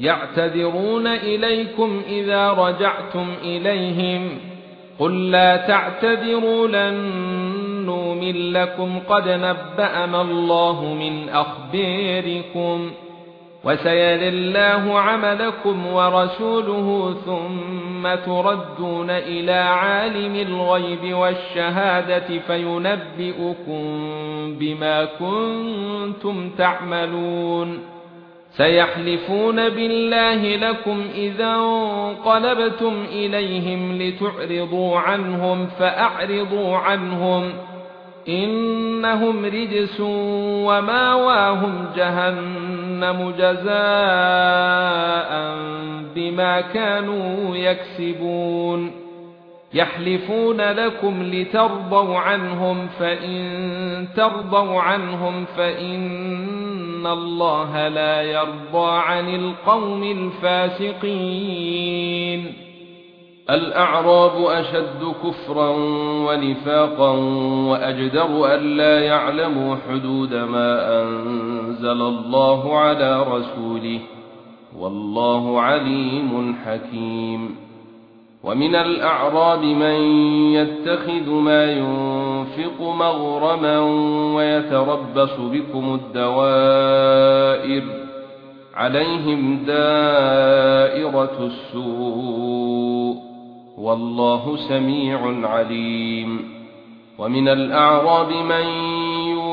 يعتذرون إليكم إذا رجعتم إليهم. قل لا تعتذروا لن نؤمن لكم. قد نبأنا الله من أخباركم وسيرى الله عملكم ورسوله ثم تردون إلى عالم الغيب والشهادة فينبئكم بما كنتم تعملون. سيحلفون بالله لكم إذا انقلبتم إليهم لتعرضوا عنهم فأعرضوا عنهم إنهم رجس وماواهم جهنم جزاء بما كانوا يكسبون يحلفون لكم لترضوا عنهم فإن ترضوا عنهم فإن الله لا يرضى عن القوم الفاسقين الأعراب أشد كفرا ونفاقا وأجدر أن لا يعلموا حدود ما أنزل الله على رسوله والله عليم حكيم ومن الأعراب من يتخذ ما ينفق مغرما ويتربص بكم الدوائر عليهم دائرة السوء والله سميع عليم ومن الأعراب من